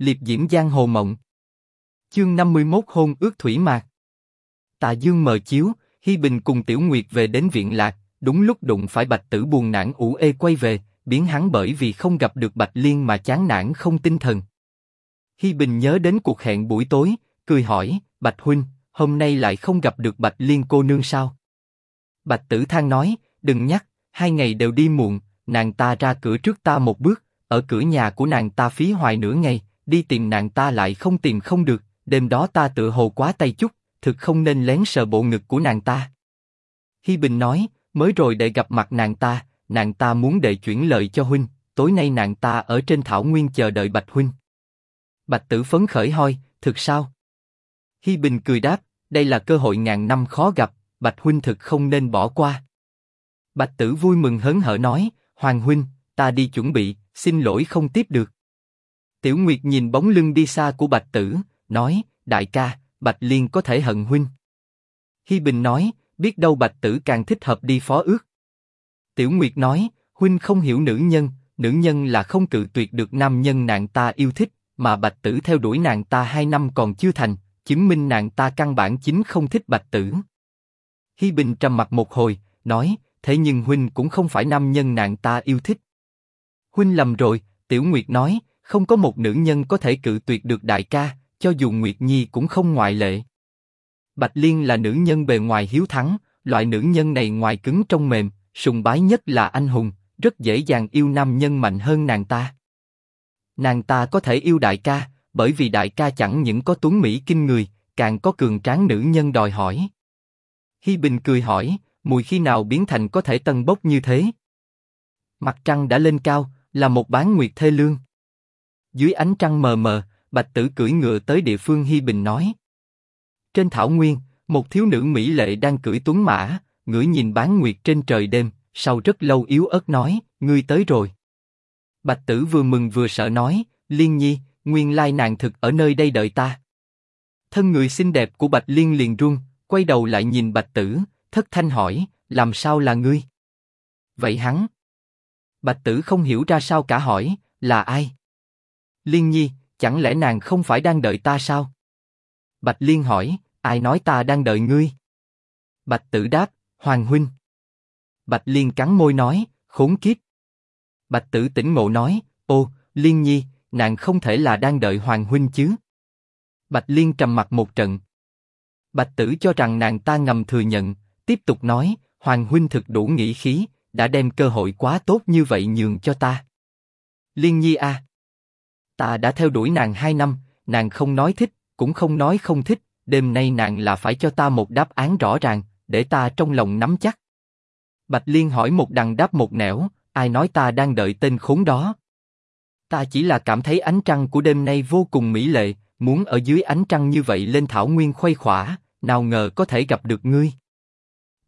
liệp diễm giang hồ mộng. Chương 51 hôn ước thủy mạc. Tà dương mờ chiếu, Hi Bình cùng Tiểu Nguyệt về đến viện lạc, đúng lúc đụng phải Bạch Tử buồn nản ủ ê quay về, biến hắn bởi vì không gặp được Bạch Liên mà chán nản không tinh thần. Hi Bình nhớ đến cuộc hẹn buổi tối, cười hỏi, Bạch Huynh, hôm nay lại không gặp được Bạch Liên cô nương sao? Bạch Tử than nói, đừng nhắc, hai ngày đều đi muộn, nàng ta ra cửa trước ta một bước, ở cửa nhà của nàng ta phí hoài nửa ngày, đi tìm nàng ta lại không tìm không được, đêm đó ta tự hồ quá tay chút, thực không nên lén sờ bộ ngực của nàng ta. Hi Bình nói, mới rồi để gặp mặt nàng ta, nàng ta muốn đệ chuyển lời cho huynh, tối nay nàng ta ở trên thảo nguyên chờ đợi Bạch huynh. Bạch Tử phấn khởi hoi, thực sao? Hi Bình cười đáp, đây là cơ hội ngàn năm khó gặp, Bạch huynh thực không nên bỏ qua. Bạch Tử vui mừng hớn hở nói, Hoàng huynh, ta đi chuẩn bị, xin lỗi không tiếp được. Tiểu Nguyệt nhìn bóng lưng đi xa của Bạch Tử, nói, đại ca, Bạch Liên có thể hận huynh. Hi Bình nói, biết đâu Bạch Tử càng thích hợp đi phó ước. Tiểu Nguyệt nói, huynh không hiểu nữ nhân, nữ nhân là không cự tuyệt được nam nhân nàng ta yêu thích, mà Bạch Tử theo đuổi nàng ta hai năm còn chưa thành, chứng minh nàng ta căn bản chính không thích Bạch Tử. Hi Bình trầm mặt một hồi, nói, thế nhưng huynh cũng không phải nam nhân nàng ta yêu thích. Huynh lầm rồi, Tiểu Nguyệt nói, không có một nữ nhân có thể cự tuyệt được đại ca, cho dù Nguyệt Nhi cũng không ngoại lệ. Bạch Liên là nữ nhân bề ngoài hiếu thắng, loại nữ nhân này ngoài cứng trong mềm, sùng bái nhất là anh hùng, rất dễ dàng yêu nam nhân mạnh hơn nàng ta. Nàng ta có thể yêu đại ca, bởi vì đại ca chẳng những có tuấn mỹ kinh người, càng có cường tráng nữ nhân đòi hỏi. Hi Bình cười hỏi, mùi khi nào biến thành có thể tân bốc như thế? Mặt trăng đã lên cao, là một bán nguyệt thê lương. Dưới ánh trăng mờ mờ, Bạch Tử cưỡi ngựa tới địa phương Hi Bình nói. Trên thảo nguyên, một thiếu nữ mỹ lệ đang cưỡi tuấn mã, ngửa nhìn bán nguyệt trên trời đêm, sau rất lâu yếu ớt nói, ngươi tới rồi. Bạch Tử vừa mừng vừa sợ nói, Liên Nhi, nguyên lai nàng thực ở nơi đây đợi ta. Thân người xinh đẹp của Bạch Liên liền run, quay đầu lại nhìn Bạch Tử, thất thanh hỏi, làm sao là ngươi? Vậy hắn? Bạch Tử không hiểu ra sao cả hỏi, là ai? Liên Nhi, chẳng lẽ nàng không phải đang đợi ta sao? Bạch Liên hỏi, ai nói ta đang đợi ngươi? Bạch Tử đáp, Hoàng huynh. Bạch Liên cắn môi nói, khốn kiếp. Bạch Tử tỉnh ngộ nói, ô, Liên Nhi, nàng không thể là đang đợi Hoàng huynh chứ? Bạch Liên trầm mặt một trận. Bạch Tử cho rằng nàng ta ngầm thừa nhận, tiếp tục nói, Hoàng huynh thực đủ nghĩ khí, đã đem cơ hội quá tốt như vậy nhường cho ta. Liên Nhi a, à, ta đã theo đuổi nàng hai năm, nàng không nói thích, cũng không nói không thích, đêm nay nàng là phải cho ta một đáp án rõ ràng, để ta trong lòng nắm chắc. Bạch Liên hỏi một đằng đáp một nẻo, ai nói ta đang đợi tên khốn đó? Ta chỉ là cảm thấy ánh trăng của đêm nay vô cùng mỹ lệ, muốn ở dưới ánh trăng như vậy lên thảo nguyên khuây khỏa, nào ngờ có thể gặp được ngươi.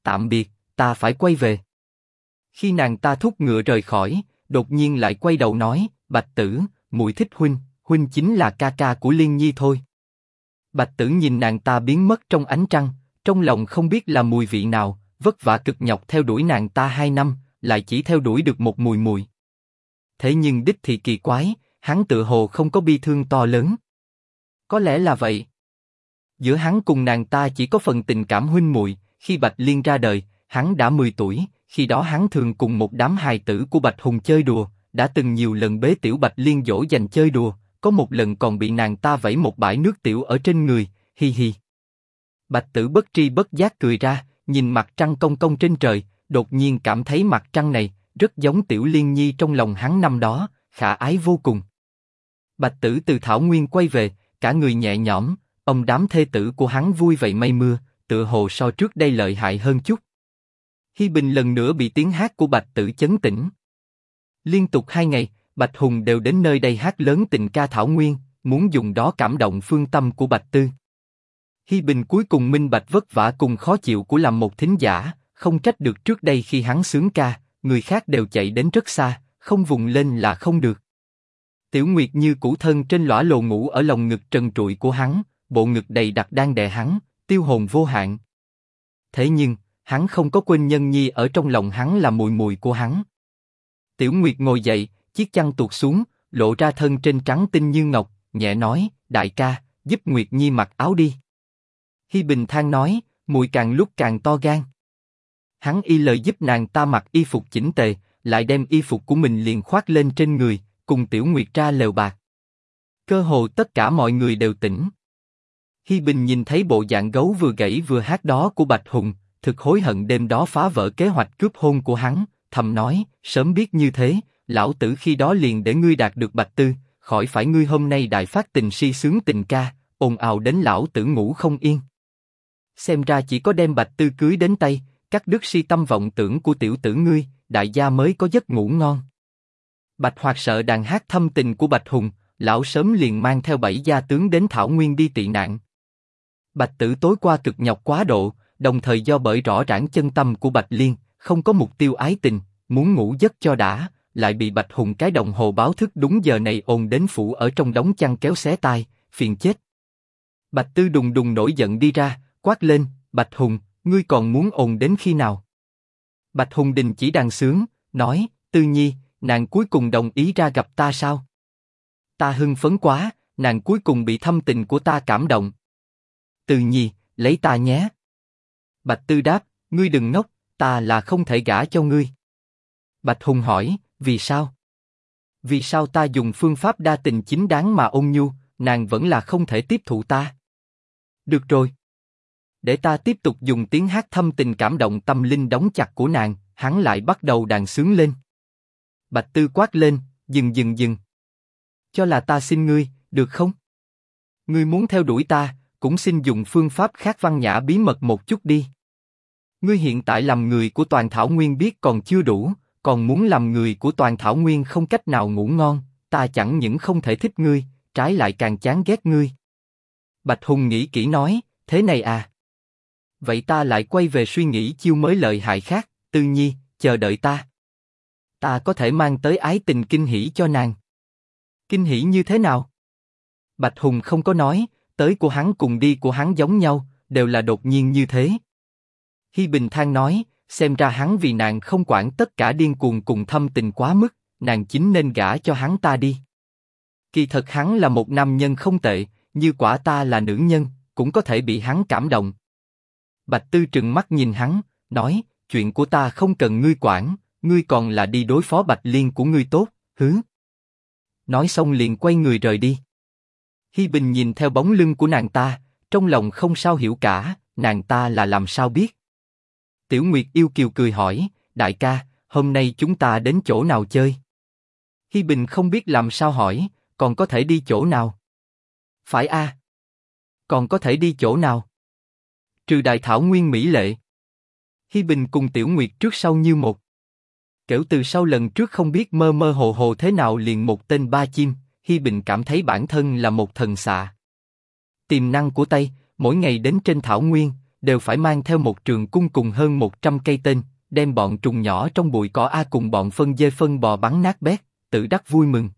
Tạm biệt, ta phải quay về. Khi nàng ta thúc ngựa rời khỏi, đột nhiên lại quay đầu nói, Bạch Tử, Mũi thích huynh, huynh chính là ca ca của Liên Nhi thôi. Bạch Tử nhìn nàng ta biến mất trong ánh trăng, trong lòng không biết là mùi vị nào, vất vả cực nhọc theo đuổi nàng ta hai năm, lại chỉ theo đuổi được một mùi mùi. Thế nhưng đích thì kỳ quái, hắn tự hồ không có bi thương to lớn. Có lẽ là vậy. Giữa hắn cùng nàng ta chỉ có phần tình cảm huynh muội. Khi Bạch Liên ra đời, hắn đã 10 tuổi, khi đó hắn thường cùng một đám hài tử của Bạch Hùng chơi đùa, đã từng nhiều lần bế tiểu Bạch Liên dỗ dành chơi đùa, có một lần còn bị nàng ta vẩy một bãi nước tiểu ở trên người, hi hi. Bạch Tử bất tri bất giác cười ra, nhìn mặt trăng công công trên trời, đột nhiên cảm thấy mặt trăng này rất giống tiểu Liên Nhi trong lòng hắn năm đó, khả ái vô cùng. Bạch Tử từ thảo nguyên quay về, cả người nhẹ nhõm, ông đám thê tử của hắn vui vậy mây mưa, tựa hồ so trước đây lợi hại hơn chút. Hi Bình lần nữa bị tiếng hát của Bạch Tử chấn tĩnh. Liên tục hai ngày, Bạch Hùng đều đến nơi đây hát lớn tình ca thảo nguyên, muốn dùng đó cảm động phương tâm của Bạch Tư. Hi Bình cuối cùng minh bạch vất vả cùng khó chịu của làm một thính giả, không trách được trước đây khi hắn sướng ca, người khác đều chạy đến rất xa, không vùng lên là không được. Tiểu Nguyệt như cũ thân trên lõa lồ ngủ ở lòng ngực trần trụi của hắn, bộ ngực đầy đặc đang đè hắn, tiêu hồn vô hạn. Thế nhưng, hắn không có quên nhân nhi ở trong lòng hắn là mùi mùi của hắn. Tiểu Nguyệt ngồi dậy, chiếc chăn tuột xuống, lộ ra thân trên trắng tinh như ngọc, nhẹ nói, đại ca, giúp Nguyệt Nhi mặc áo đi. Hi Bình than nói, mùi càng lúc càng to gan. Hắn y lời giúp nàng ta mặc y phục chỉnh tề, lại đem y phục của mình liền khoác lên trên người, cùng Tiểu Nguyệt ra lều bạc. Cơ hồ tất cả mọi người đều tỉnh. Hi Bình nhìn thấy bộ dạng gấu vừa gãy vừa hát đó của Bạch Hùng, thực hối hận đêm đó phá vỡ kế hoạch cướp hôn của hắn, thầm nói, sớm biết như thế, lão tử khi đó liền để ngươi đạt được Bạch Tư, khỏi phải ngươi hôm nay đại phát tình si sướng tình ca, ồn ào đến lão tử ngủ không yên. Xem ra chỉ có đem Bạch Tư cưới đến tay, cắt đứt si tâm vọng tưởng của tiểu tử ngươi, đại gia mới có giấc ngủ ngon. Bạch Hoạt sợ đàn hát thâm tình của Bạch Hùng, lão sớm liền mang theo bảy gia tướng đến Thảo Nguyên đi tị nạn. Bạch Tử tối qua cực nhọc quá độ, đồng thời do bởi rõ ràng chân tâm của Bạch Liên, không có mục tiêu ái tình, muốn ngủ giấc cho đã, lại bị Bạch Hùng cái đồng hồ báo thức đúng giờ này ồn đến phủ ở trong đống chăn kéo xé tai, phiền chết. Bạch Tư đùng đùng nổi giận đi ra, quát lên, Bạch Hùng, ngươi còn muốn ồn đến khi nào? Bạch Hùng đình chỉ đàn sướng, nói, Tư Nhi, nàng cuối cùng đồng ý ra gặp ta sao? Ta hưng phấn quá, nàng cuối cùng bị thâm tình của ta cảm động. Tư Nhi, lấy ta nhé. Bạch Tư đáp, ngươi đừng ngốc, ta là không thể gả cho ngươi. Bạch Hùng hỏi, vì sao? Vì sao ta dùng phương pháp đa tình chính đáng mà ôn nhu, nàng vẫn là không thể tiếp thụ ta? Được rồi. Để ta tiếp tục dùng tiếng hát thâm tình cảm động tâm linh đóng chặt của nàng, hắn lại bắt đầu đàn sướng lên. Bạch Tư quát lên, dừng dừng dừng. Cho là ta xin ngươi, được không? Ngươi muốn theo đuổi ta, cũng xin dùng phương pháp khác văn nhã bí mật một chút đi. Ngươi hiện tại làm người của toàn thảo nguyên biết còn chưa đủ, còn muốn làm người của toàn thảo nguyên không cách nào ngủ ngon, ta chẳng những không thể thích ngươi, trái lại càng chán ghét ngươi. Bạch Hùng nghĩ kỹ nói, thế này à? Vậy ta lại quay về suy nghĩ chiêu mới lợi hại khác, Tư Nhi, chờ đợi ta. Ta có thể mang tới ái tình kinh hỉ cho nàng. Kinh hỉ như thế nào? Bạch Hùng không có nói, tới của hắn cùng đi của hắn giống nhau, đều là đột nhiên như thế. Hi Bình than nói, xem ra hắn vì nàng không quản tất cả điên cuồng cùng thâm tình quá mức, nàng chính nên gả cho hắn ta đi. Kỳ thật hắn là một nam nhân không tệ, như quả ta là nữ nhân, cũng có thể bị hắn cảm động. Bạch Tư trừng mắt nhìn hắn, nói, chuyện của ta không cần ngươi quản, ngươi còn là đi đối phó Bạch Liên của ngươi tốt, hứ. Nói xong liền quay người rời đi. Hi Bình nhìn theo bóng lưng của nàng ta, trong lòng không sao hiểu cả, nàng ta là làm sao biết. Tiểu Nguyệt yêu kiều cười hỏi, đại ca, hôm nay chúng ta đến chỗ nào chơi? Hi Bình không biết làm sao hỏi, còn có thể đi chỗ nào? Phải a? Còn có thể đi chỗ nào? Trừ đại thảo nguyên mỹ lệ. Hi Bình cùng Tiểu Nguyệt trước sau như một. Kiểu từ sau lần trước không biết mơ mơ hồ hồ thế nào liền một tên ba chim, Hi Bình cảm thấy bản thân là một thần xạ. Tiềm năng của Tây, mỗi ngày đến trên thảo nguyên, đều phải mang theo một trường cung cùng hơn 100 cây tên, đem bọn trùng nhỏ trong bụi cỏ a cùng bọn phân dê phân bò bắn nát bét, tự đắc vui mừng.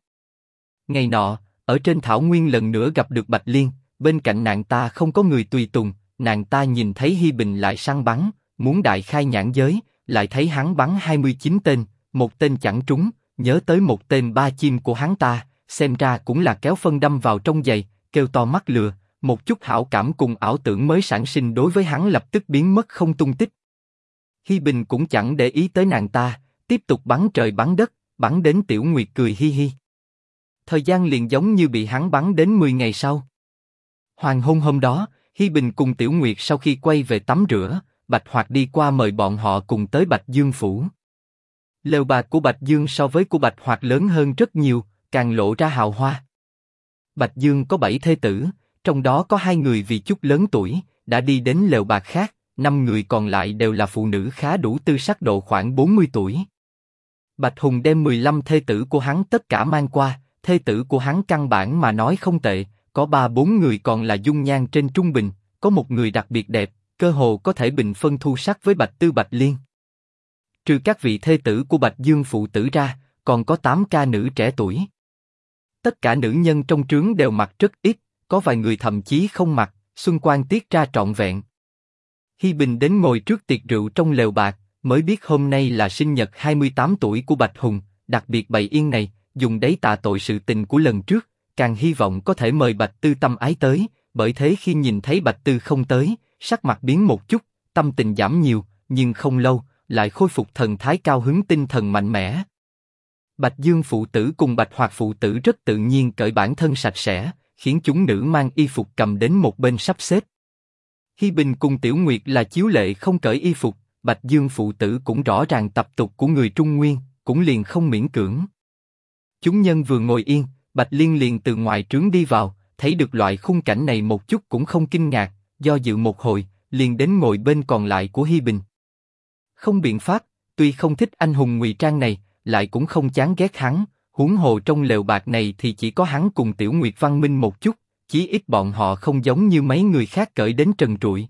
Ngày nọ, ở trên thảo nguyên lần nữa gặp được Bạch Liên, bên cạnh nàng ta không có người tùy tùng, nàng ta nhìn thấy Hi Bình lại săn bắn, muốn đại khai nhãn giới, lại thấy hắn bắn 29 tên, một tên chẳng trúng, nhớ tới một tên ba chim của hắn ta, xem ra cũng là kéo phân đâm vào trong giày, kêu to mắt lừa, một chút hảo cảm cùng ảo tưởng mới sản sinh đối với hắn lập tức biến mất không tung tích. Hi Bình cũng chẳng để ý tới nàng ta, tiếp tục bắn trời bắn đất, bắn đến Tiểu Nguyệt cười hi hi. Thời gian liền giống như bị hắn bắn đến 10 ngày sau. Hoàng hôn hôm đó, Hi Bình cùng Tiểu Nguyệt sau khi quay về tắm rửa, Bạch Hoạt đi qua mời bọn họ cùng tới Bạch Dương phủ. Lều bạc của Bạch Dương so với của Bạch Hoạt lớn hơn rất nhiều, càng lộ ra hào hoa. Bạch Dương có bảy thê tử, trong đó có hai người vì chút lớn tuổi, đã đi đến lều bạc khác, năm người còn lại đều là phụ nữ khá đủ tư sắc độ khoảng 40 tuổi. Bạch Hùng đem 15 thê tử của hắn tất cả mang qua, thê tử của hắn căn bản mà nói không tệ, có ba bốn người còn là dung nhan trên trung bình, có một người đặc biệt đẹp, cơ hồ có thể bình phân thu sắc với Bạch Tư Bạch Liên. Trừ các vị thê tử của Bạch Dương phụ tử ra, còn có tám ca nữ trẻ tuổi. Tất cả nữ nhân trong trướng đều mặc rất ít, có vài người thậm chí không mặc, xuân quan tiết ra trọn vẹn. Hi Bình đến ngồi trước tiệc rượu trong lều bạc, mới biết hôm nay là sinh nhật 28 tuổi của Bạch Hùng, đặc biệt bày yên này, dùng đấy tạ tội sự tình của lần trước, càng hy vọng có thể mời Bạch Tư tâm ái tới, bởi thế khi nhìn thấy Bạch Tư không tới, sắc mặt biến một chút, tâm tình giảm nhiều, nhưng không lâu, lại khôi phục thần thái cao hứng tinh thần mạnh mẽ. Bạch Dương phụ tử cùng Bạch Hoạt phụ tử rất tự nhiên cởi bản thân sạch sẽ, khiến chúng nữ mang y phục cầm đến một bên sắp xếp. Hi Bình cùng Tiểu Nguyệt là chiếu lệ không cởi y phục, Bạch Dương phụ tử cũng rõ ràng tập tục của người Trung Nguyên, cũng liền không miễn cưỡng. Chúng nhân vừa ngồi yên, Bạch Liên liền từ ngoài trướng đi vào, thấy được loại khung cảnh này một chút cũng không kinh ngạc, do dự một hồi, liền đến ngồi bên còn lại của Hi Bình. Không biện pháp, tuy không thích anh hùng ngụy trang này, lại cũng không chán ghét hắn. Huống hồ trong lều bạc này thì chỉ có hắn cùng Tiểu Nguyệt Văn Minh một chút, chí ít bọn họ không giống như mấy người khác cởi đến trần trụi.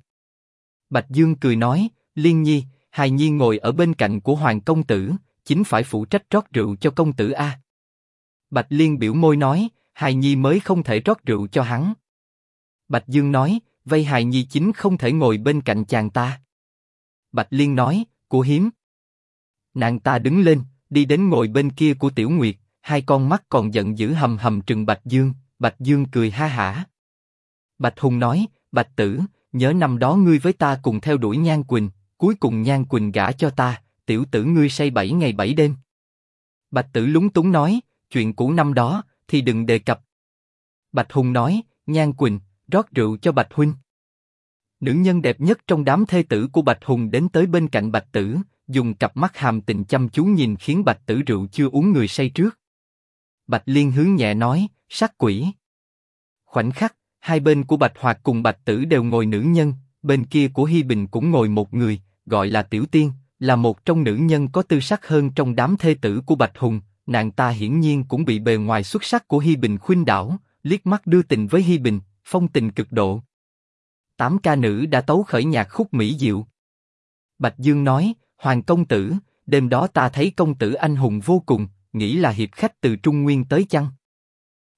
Bạch Dương cười nói, Liên Nhi, Hài Nhi ngồi ở bên cạnh của Hoàng công tử, chính phải phụ trách rót rượu cho công tử a. Bạch Liên biểu môi nói, Hài Nhi mới không thể rót rượu cho hắn. Bạch Dương nói, vây Hài Nhi chính không thể ngồi bên cạnh chàng ta. Bạch Liên nói, của hiếm. Nàng ta đứng lên, đi đến ngồi bên kia của Tiểu Nguyệt, hai con mắt còn giận dữ hầm hầm trừng Bạch Dương. Bạch Dương cười ha hả. Bạch Hùng nói, Bạch Tử, nhớ năm đó ngươi với ta cùng theo đuổi Nhan Quỳnh, cuối cùng Nhan Quỳnh gả cho ta, tiểu tử ngươi say bảy ngày bảy đêm. Bạch Tử lúng túng nói, chuyện cũ năm đó thì đừng đề cập. Bạch Hùng nói, Nhan Quỳnh, rót rượu cho Bạch Huynh. Nữ nhân đẹp nhất trong đám thê tử của Bạch Hùng đến tới bên cạnh Bạch Tử, dùng cặp mắt hàm tình chăm chú nhìn khiến Bạch Tử rượu chưa uống người say trước. Bạch Liên hướng nhẹ nói, sát quỷ. Khoảnh khắc, hai bên của Bạch Hoạt cùng Bạch Tử đều ngồi nữ nhân, bên kia của Hi Bình cũng ngồi một người, gọi là Tiểu Tiên, là một trong nữ nhân có tư sắc hơn trong đám thê tử của Bạch Hùng. Nàng ta hiển nhiên cũng bị bề ngoài xuất sắc của Hi Bình khuyên đảo, liếc mắt đưa tình với Hi Bình, phong tình cực độ. Tám ca nữ đã tấu khởi nhạc khúc mỹ diệu. Bạch Dương nói, Hoàng công tử, đêm đó ta thấy công tử anh hùng vô cùng, nghĩ là hiệp khách từ Trung Nguyên tới chăng?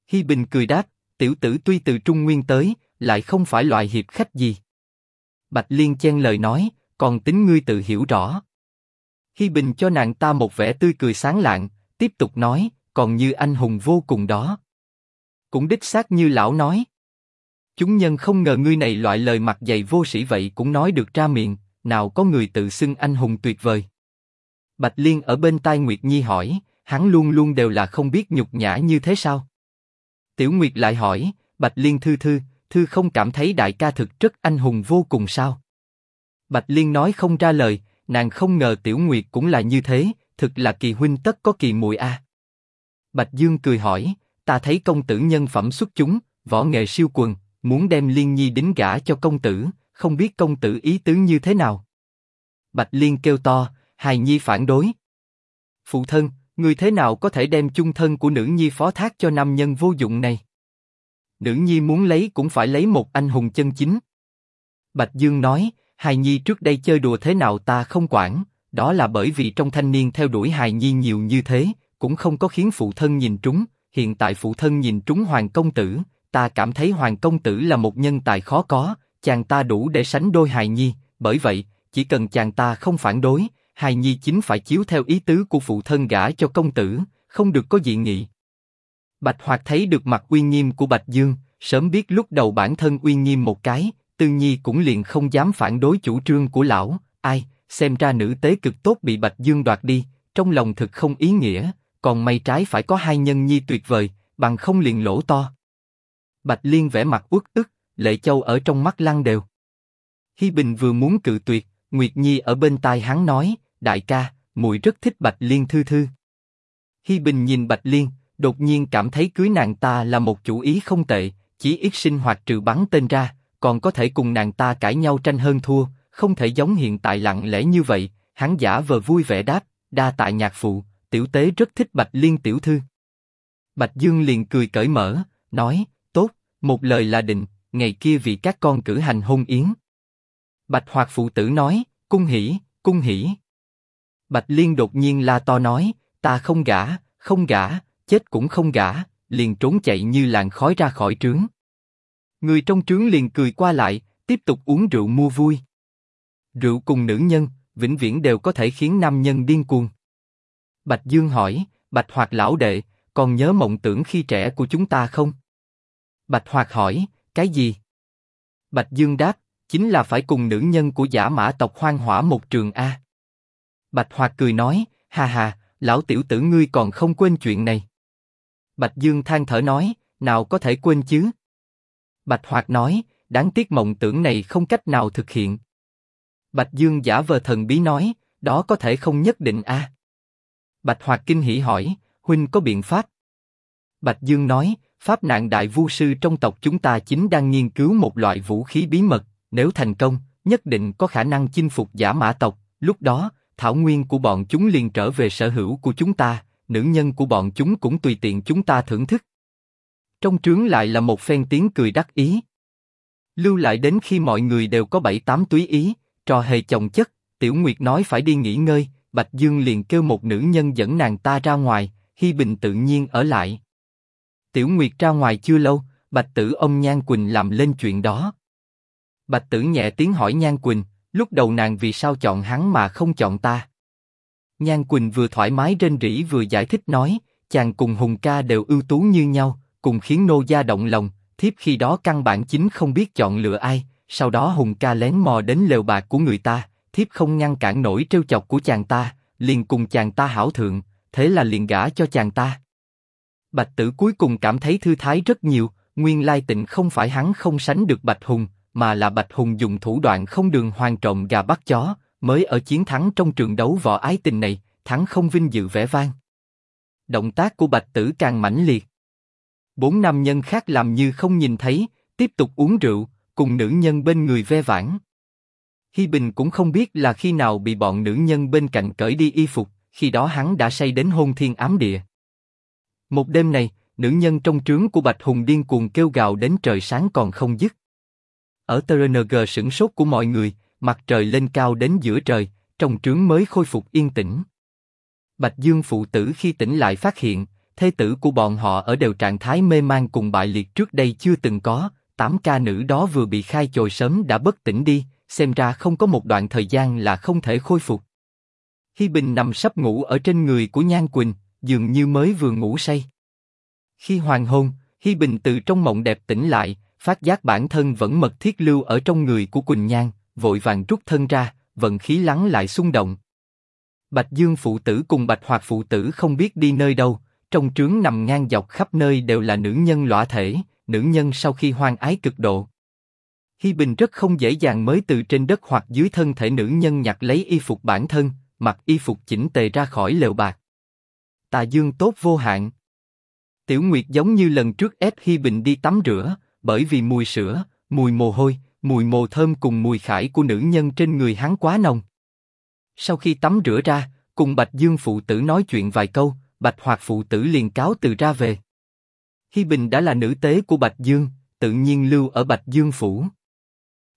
Hi Bình cười đáp, tiểu tử tuy từ Trung Nguyên tới, lại không phải loại hiệp khách gì. Bạch Liên chen lời nói, còn tính ngươi tự hiểu rõ. Hi Bình cho nàng ta một vẻ tươi cười sáng lạng, tiếp tục nói, còn như anh hùng vô cùng đó. Cũng đích xác như lão nói. Chúng nhân không ngờ ngươi này loại lời mặt dày vô sĩ vậy cũng nói được ra miệng, nào có người tự xưng anh hùng tuyệt vời. Bạch Liên ở bên tai Nguyệt Nhi hỏi, hắn luôn luôn đều là không biết nhục nhã như thế sao? Tiểu Nguyệt lại hỏi, Bạch Liên thư thư, thư không cảm thấy đại ca thực rất anh hùng vô cùng sao? Bạch Liên nói không ra lời, nàng không ngờ Tiểu Nguyệt cũng là như thế, thực là kỳ huynh tất có kỳ muội a. Bạch Dương cười hỏi, ta thấy công tử nhân phẩm xuất chúng, võ nghệ siêu quần, muốn đem Liên Nhi đính gả cho công tử, không biết công tử ý tứ như thế nào. Bạch Liên kêu to, hài nhi phản đối. Phụ thân, người thế nào có thể đem chung thân của nữ nhi phó thác cho nam nhân vô dụng này? Nữ nhi muốn lấy cũng phải lấy một anh hùng chân chính. Bạch Dương nói, hài nhi trước đây chơi đùa thế nào ta không quản, đó là bởi vì trong thanh niên theo đuổi hài nhi nhiều như thế, cũng không có khiến phụ thân nhìn trúng. Hiện tại phụ thân nhìn trúng hoàng công tử, ta cảm thấy hoàng công tử là một nhân tài khó có, chàng ta đủ để sánh đôi hài nhi. Bởi vậy, chỉ cần chàng ta không phản đối, hài nhi chính phải chiếu theo ý tứ của phụ thân gả cho công tử, không được có dị nghị. Bạch Hoạt thấy được mặt uy nghiêm của Bạch Dương, sớm biết lúc đầu bản thân uy nghiêm một cái, Tư Nhi cũng liền không dám phản đối chủ trương của lão. Ai, xem ra nữ tế cực tốt bị Bạch Dương đoạt đi, trong lòng thực không ý nghĩa, còn may trái phải có hai nhân nhi tuyệt vời, bằng không liền lỗ to. Bạch Liên vẽ mặt uất ức, Lệ Châu ở trong mắt lăn đều. Hi Bình vừa muốn cự tuyệt, Nguyệt Nhi ở bên tai hắn nói, đại ca, muội rất thích Bạch Liên thư thư. Hi Bình nhìn Bạch Liên, đột nhiên cảm thấy cưới nàng ta là một chủ ý không tệ, chỉ ít sinh hoạt trừ bắn tên ra, còn có thể cùng nàng ta cãi nhau tranh hơn thua, không thể giống hiện tại lặng lẽ như vậy. Hắn giả vờ vui vẻ đáp, đa tại nhạc phụ, tiểu tế rất thích Bạch Liên tiểu thư. Bạch Dương liền cười cởi mở, nói, tốt, một lời là định, ngày kia vì các con cử hành hôn yến. Bạch Hoạt phụ tử nói, cung hỉ, cung hỉ. Bạch Liên đột nhiên la to nói, ta không gả, không gả, chết cũng không gả, liền trốn chạy như làn khói ra khỏi trướng. Người trong trướng liền cười qua lại, tiếp tục uống rượu mua vui. Rượu cùng nữ nhân, vĩnh viễn đều có thể khiến nam nhân điên cuồng. Bạch Dương hỏi, Bạch Hoạt lão đệ, còn nhớ mộng tưởng khi trẻ của chúng ta không? Bạch Hoạt hỏi, cái gì? Bạch Dương đáp, chính là phải cùng nữ nhân của giả mã tộc hoang hỏa một trường A. Bạch Hoạt cười nói, hà hà, lão tiểu tử ngươi còn không quên chuyện này. Bạch Dương than thở nói, nào có thể quên chứ? Bạch Hoạt nói, đáng tiếc mộng tưởng này không cách nào thực hiện. Bạch Dương giả vờ thần bí nói, đó có thể không nhất định a. Bạch Hoạt kinh hỉ hỏi, huynh có biện pháp? Bạch Dương nói, pháp nạn đại vu sư trong tộc chúng ta chính đang nghiên cứu một loại vũ khí bí mật, nếu thành công, nhất định có khả năng chinh phục giả mã tộc. Lúc đó, thảo nguyên của bọn chúng liền trở về sở hữu của chúng ta, nữ nhân của bọn chúng cũng tùy tiện chúng ta thưởng thức. Trong trướng lại là một phen tiếng cười đắc ý. Lưu lại đến khi mọi người đều có bảy tám túy ý, trò hề chồng chất, Tiểu Nguyệt nói phải đi nghỉ ngơi, Bạch Dương liền kêu một nữ nhân dẫn nàng ta ra ngoài, Hi Bình tự nhiên ở lại. Tiểu Nguyệt ra ngoài chưa lâu, Bạch Tử ông Nhan Quỳnh làm lên chuyện đó. Bạch Tử nhẹ tiếng hỏi Nhan Quỳnh, lúc đầu nàng vì sao chọn hắn mà không chọn ta? Nhan Quỳnh vừa thoải mái rên rỉ vừa giải thích nói, chàng cùng Hùng ca đều ưu tú như nhau, cùng khiến nô gia động lòng, thiếp khi đó căn bản chính không biết chọn lựa ai, sau đó Hùng ca lén mò đến lều bạc của người ta, thiếp không ngăn cản nổi trêu chọc của chàng ta, liền cùng chàng ta hảo thượng, thế là liền gả cho chàng ta. Bạch Tử cuối cùng cảm thấy thư thái rất nhiều, nguyên lai tịnh không phải hắn không sánh được Bạch Hùng, mà là Bạch Hùng dùng thủ đoạn không đường hoàng trộm gà bắt chó, mới ở chiến thắng trong trường đấu võ ái tình này, thắng không vinh dự vẻ vang. Động tác của Bạch Tử càng mãnh liệt. Bốn nam nhân khác làm như không nhìn thấy, tiếp tục uống rượu, cùng nữ nhân bên người ve vãn. Hi Bình cũng không biết là khi nào bị bọn nữ nhân bên cạnh cởi đi y phục, khi đó hắn đã say đến hôn thiên ám địa. Một đêm này, nữ nhân trong trướng của Bạch Hùng điên cuồng kêu gào đến trời sáng còn không dứt. Ở TRNG sửng sốt của mọi người, mặt trời lên cao đến giữa trời, trong trướng mới khôi phục yên tĩnh. Bạch Dương phụ tử khi tỉnh lại phát hiện, thê tử của bọn họ ở đều trạng thái mê man cùng bại liệt trước đây chưa từng có, tám ca nữ đó vừa bị khai chồi sớm đã bất tỉnh đi, xem ra không có một đoạn thời gian là không thể khôi phục. Hi Bình nằm sắp ngủ ở trên người của Nhan Quỳnh, dường như mới vừa ngủ say. Khi hoàng hôn, Hi Bình từ trong mộng đẹp tỉnh lại, phát giác bản thân vẫn mật thiết lưu ở trong người của Quỳnh Nhan, vội vàng rút thân ra, vận khí lắng lại xung động. Bạch Dương phụ tử cùng Bạch Hoạt phụ tử không biết đi nơi đâu, trong trướng nằm ngang dọc khắp nơi đều là nữ nhân lõa thể, nữ nhân sau khi hoang ái cực độ. Hi Bình rất không dễ dàng mới từ trên đất hoặc dưới thân thể nữ nhân nhặt lấy y phục bản thân, mặc y phục chỉnh tề ra khỏi lều bạc. Tà Dương tốt vô hạn. Tiểu Nguyệt giống như lần trước ép Hi Bình đi tắm rửa, bởi vì mùi sữa, mùi mồ hôi, mùi mồ thơm cùng mùi khải của nữ nhân trên người hắn quá nồng. Sau khi tắm rửa ra, cùng Bạch Dương phụ tử nói chuyện vài câu, Bạch Hoạt phụ tử liền cáo từ ra về. Hi Bình đã là nữ tế của Bạch Dương, tự nhiên lưu ở Bạch Dương phủ.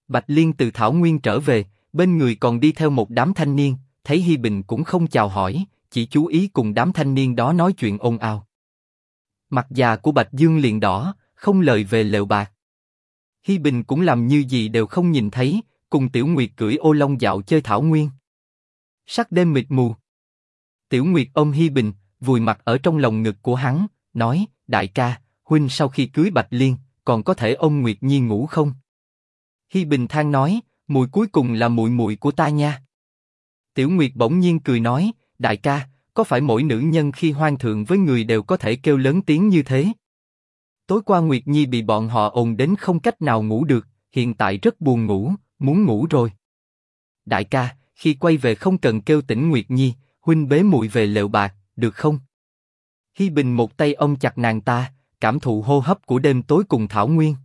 Bạch Liên từ Thảo Nguyên trở về, bên người còn đi theo một đám thanh niên, thấy Hi Bình cũng không chào hỏi, chỉ chú ý cùng đám thanh niên đó nói chuyện ồn ào. Mặt già của Bạch Dương liền đỏ, không lời về lều bạc. Hi Bình cũng làm như gì đều không nhìn thấy, cùng Tiểu Nguyệt cưỡi ô long dạo chơi Thảo Nguyên. Sắc đêm mịt mù. Tiểu Nguyệt ôm Hi Bình, vùi mặt ở trong lòng ngực của hắn, nói, đại ca, huynh sau khi cưới Bạch Liên, còn có thể ôm Nguyệt Nhi ngủ không? Hi Bình than nói, mùi cuối cùng là mùi mùi của ta nha. Tiểu Nguyệt bỗng nhiên cười nói, đại ca, có phải mỗi nữ nhân khi hoang thượng với người đều có thể kêu lớn tiếng như thế? Tối qua Nguyệt Nhi bị bọn họ ồn đến không cách nào ngủ được, hiện tại rất buồn ngủ, muốn ngủ rồi. Đại ca, khi quay về không cần kêu tỉnh Nguyệt Nhi, huynh bế muội về lều bạc, được không? Hi Bình một tay ôm chặt nàng ta, cảm thụ hô hấp của đêm tối cùng Thảo Nguyên.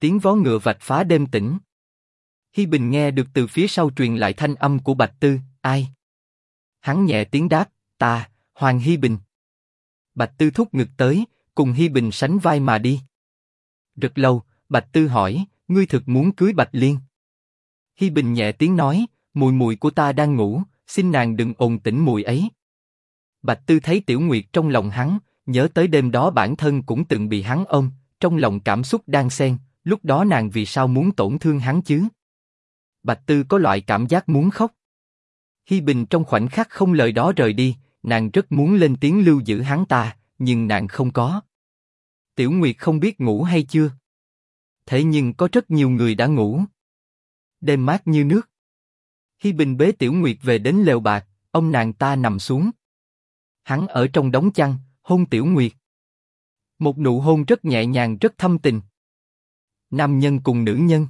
Tiếng vó ngựa vạch phá đêm tĩnh. Hi Bình nghe được từ phía sau truyền lại thanh âm của Bạch Tư, ai? Hắn nhẹ tiếng đáp, ta, Hoàng Hi Bình. Bạch Tư thúc ngực tới, cùng Hi Bình sánh vai mà đi. Rất lâu, Bạch Tư hỏi, ngươi thực muốn cưới Bạch Liên? Hi Bình nhẹ tiếng nói, mùi mùi của ta đang ngủ, xin nàng đừng ồn tỉnh mùi ấy. Bạch Tư thấy Tiểu Nguyệt trong lòng hắn, nhớ tới đêm đó bản thân cũng từng bị hắn ôm, trong lòng cảm xúc đang xen, lúc đó nàng vì sao muốn tổn thương hắn chứ? Bạch Tư có loại cảm giác muốn khóc. Hi Bình trong khoảnh khắc không lời đó rời đi, nàng rất muốn lên tiếng lưu giữ hắn ta, nhưng nàng không có. Tiểu Nguyệt không biết ngủ hay chưa. Thế nhưng có rất nhiều người đã ngủ. Đêm mát như nước. Hi Bình bế Tiểu Nguyệt về đến lều bạc, ông nàng ta nằm xuống. Hắn ở trong đống chăn, hôn Tiểu Nguyệt. Một nụ hôn rất nhẹ nhàng rất thâm tình. Nam nhân cùng nữ nhân.